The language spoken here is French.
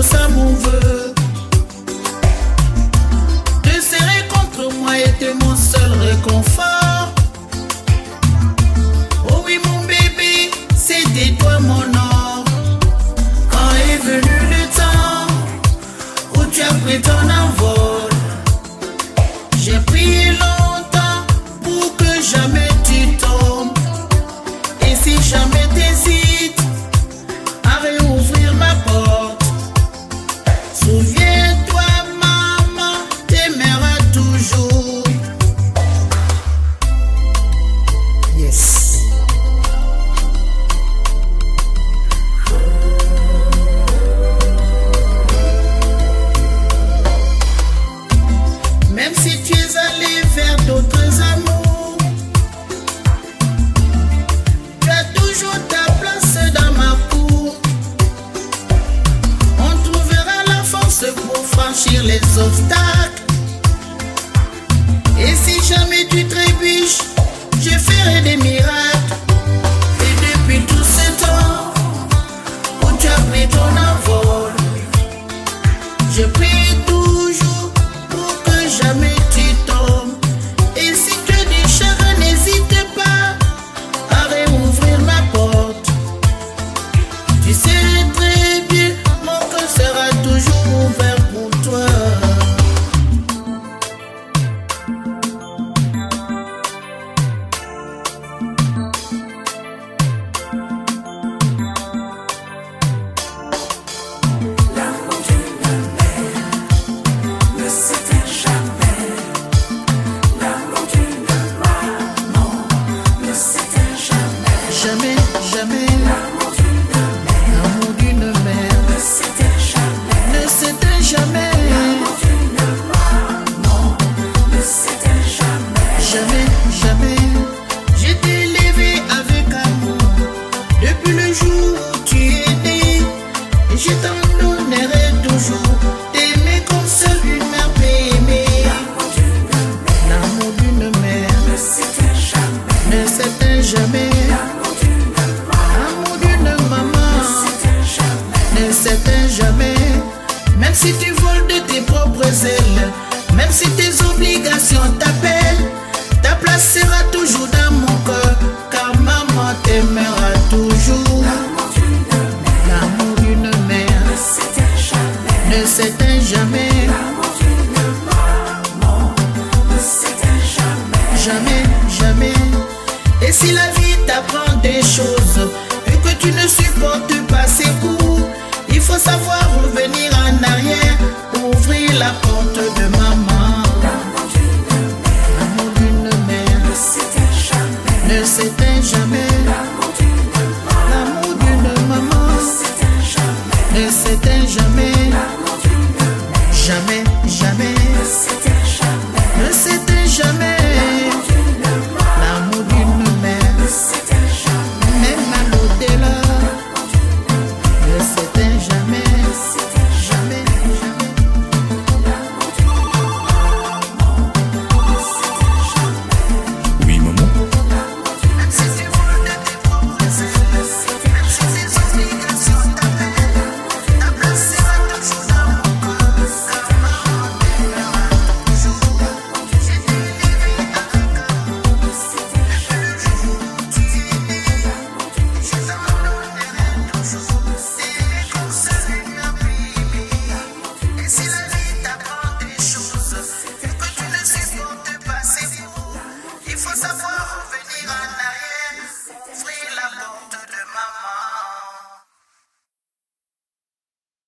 nos amoureux Te serrer contre moi était mon seul réconfort. Oh oui mon bébé, c'était toi mon or. Quand est venu le temps où tu as pris ton Et si jamais tu trébuches, je ferai des miracles. Et depuis tout ce temps où tu as pris ton envol, je prie tout. toujours t'aimer comme seule une mère. L'amour d'une mère ne s'éteint jamais. Ne s'éteint jamais. L'amour d'une maman ne s'éteint jamais. Même si tu voles de tes propres ailes, même si tes obligations t'appellent, ta place sera toujours. Si la vie t'apprend des choses et que tu ne supportes pas ses coups, il faut savoir revenir en arrière, ouvrir la porte de maman. L'amour d'une mère ne s'éteint jamais. Ne s'éteint jamais. L'amour d'une maman ne s'éteint jamais. Jamais, jamais.